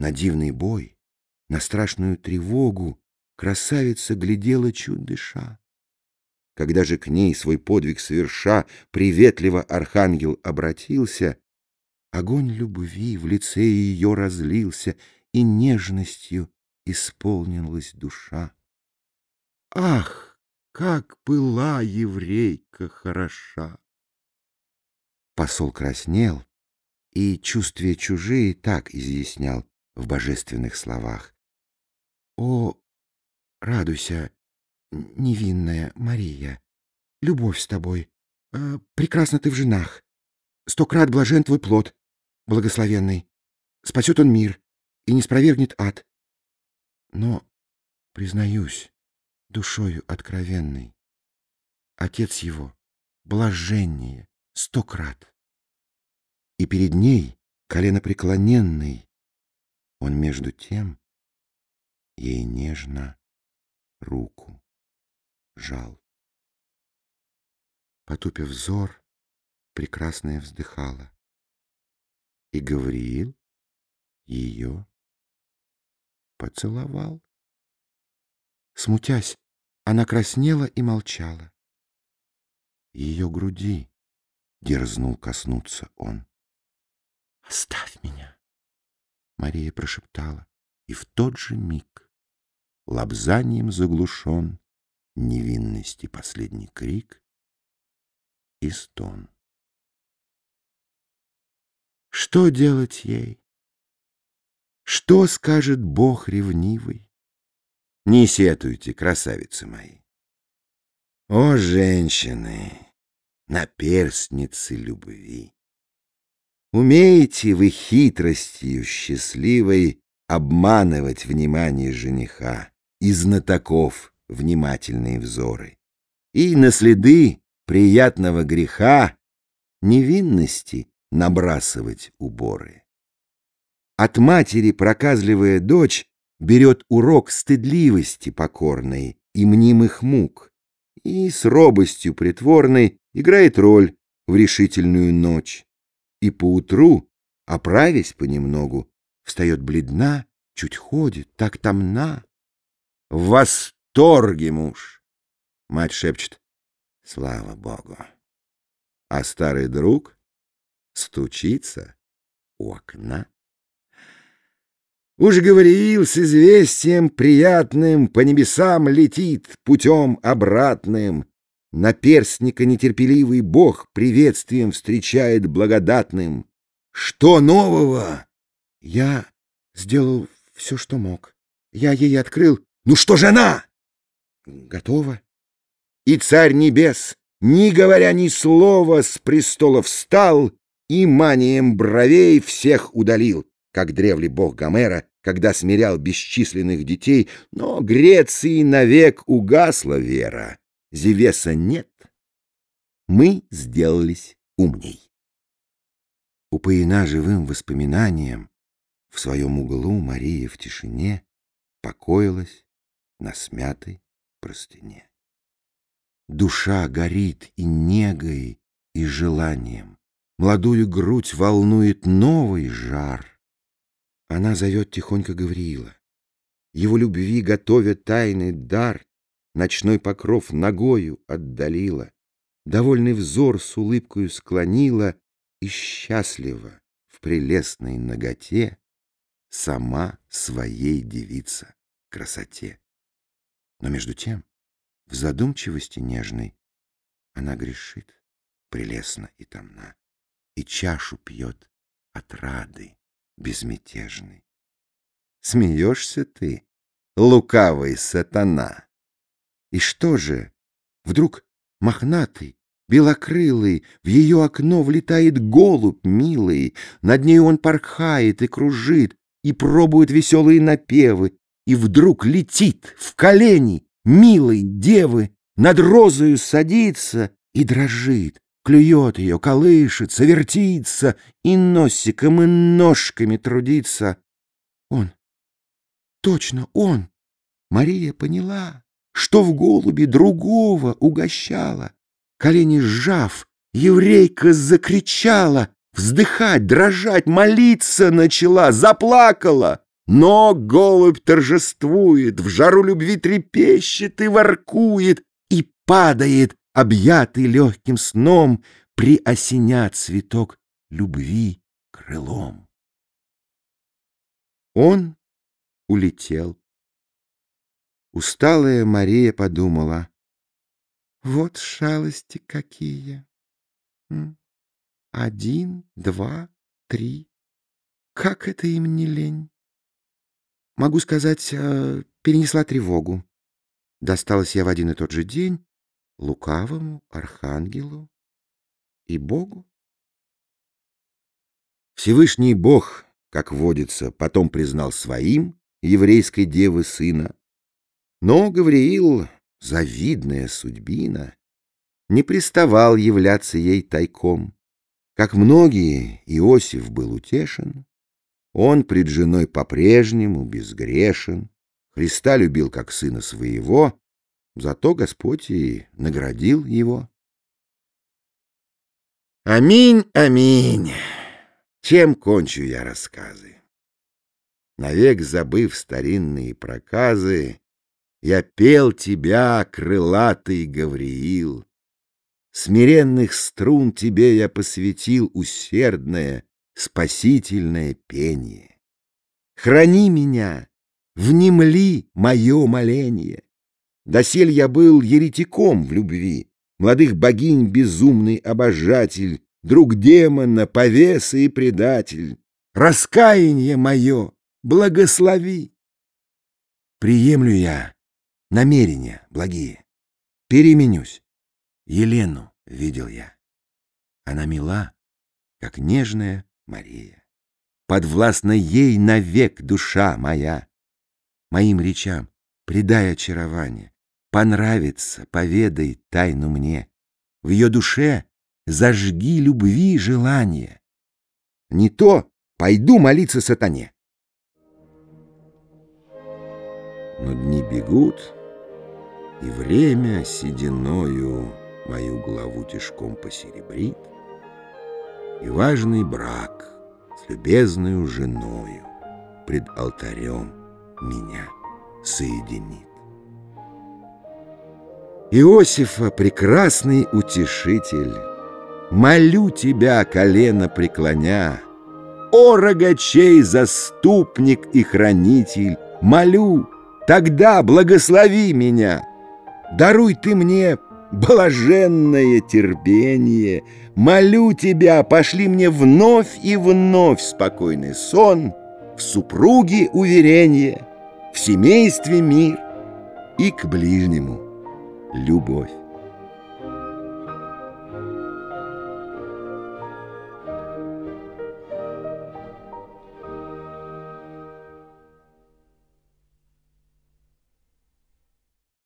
На дивный бой, на страшную тревогу Красавица глядела чуть дыша. Когда же к ней свой подвиг соверша Приветливо архангел обратился, Огонь любви в лице ее разлился, И нежностью исполнилась душа. Ах, как была еврейка хороша! Посол краснел и чувствия чужие так изъяснял в божественных словах. О, радуйся, невинная Мария, любовь с тобой, э, прекрасна ты в женах, сто крат блажен твой плод, благословенный, спасет он мир и не спровергнет ад. Но, признаюсь, душою откровенной, отец его блаженнее сто крат. И перед ней, колено преклоненный, он между тем ей нежно руку жал. Потупив взор, прекрасная вздыхала, и Гавриил ее поцеловал. Смутясь, она краснела и молчала. Ее груди дерзнул коснуться он. «Оставь меня!» Мария прошептала, и в тот же миг лобзанием заглушен невинности последний крик и стон. Что делать ей? Что скажет Бог ревнивый? Не сетуйте, красавицы мои. О, женщины, наперстницы любви! Умеете вы хитростью счастливой обманывать внимание жениха и знатоков внимательные взоры, и на следы приятного греха невинности набрасывать уборы. От матери проказливая дочь берет урок стыдливости покорной и мнимых мук, и с робостью притворной играет роль в решительную ночь и поутру, оправясь понемногу, встает бледна, чуть ходит, так томна. В восторге муж! Мать шепчет, слава богу. А старый друг стучится у окна. Уж говорил с известием приятным, По небесам летит путем обратным, Наперстника нетерпеливый Бог приветствием встречает благодатным. Что нового? Я сделал все, что мог. Я ей открыл. Ну что же она? Готова. И царь небес, не говоря ни слова, с престола встал и манием бровей всех удалил, как древле бог Гомера, когда смирял бесчисленных детей, но Греции навек угасла вера. Зевеса нет, мы сделались умней. Упоена живым воспоминанием, в своем углу Мария в тишине покоилась на смятой простыне. Душа горит и негой, и желанием. Молодую грудь волнует новый жар. Она зовет тихонько Гавриила. Его любви готовя тайный дар, Ночной покров ногою отдалила, Довольный взор с улыбкою склонила И счастливо в прелестной ноготе Сама своей девица красоте. Но между тем, в задумчивости нежной, Она грешит, прелестно и томна, И чашу пьет от рады безмятежной. Смеешься ты, лукавый сатана? И что же? Вдруг мохнатый, белокрылый, в ее окно влетает голубь милый, над ней он порхает и кружит, и пробует веселые напевы, и вдруг летит в колени милой девы, над розою садится и дрожит, клюет ее, колышется, вертится, и носиком, и ножками трудится. Он, точно он, Мария поняла что в голуби другого угощала. Колени сжав, еврейка закричала, вздыхать, дрожать, молиться начала, заплакала. Но голубь торжествует, в жару любви трепещет и воркует, и падает, объятый легким сном, приосеня цветок любви крылом. Он улетел. Усталая Мария подумала. Вот шалости какие. Один, два, три. Как это им не лень? Могу сказать, э, перенесла тревогу. Досталась я в один и тот же день лукавому архангелу и Богу. Всевышний Бог, как водится, потом признал своим еврейской девы сына. Но Гавриил, завидная судьбина, не приставал являться ей тайком. Как многие, Иосиф был утешен, он пред женой по-прежнему безгрешен, Христа любил как сына своего, зато Господь и наградил его. Аминь, аминь. Чем кончу я рассказы? Навек забыв старинные проказы, Я пел тебя, крылатый Гавриил. Смиренных струн тебе я посвятил усердное, спасительное пение. Храни меня, внемли мое моление. Досель я был еретиком в любви, Младых богинь безумный обожатель, Друг демона, повеса и предатель. Раскаяние мое благослови. Приемлю я намерения благие, Переменюсь. Елену видел я. Она мила, как нежная Мария. Подвластна ей навек душа моя. Моим речам придай очарование, Понравится, поведай тайну мне. В ее душе зажги любви желание. Не то пойду молиться сатане. Но дни бегут, и время сединою Мою главу тяжком посеребрит, И важный брак с любезною женою Пред алтарем меня соединит. Иосифа, прекрасный утешитель, Молю тебя, колено преклоня, О, рогачей, заступник и хранитель, Молю, тогда благослови меня. Даруй ты мне блаженное терпение, Молю тебя, пошли мне вновь и вновь спокойный сон, В супруге уверение, в семействе мир и к ближнему любовь.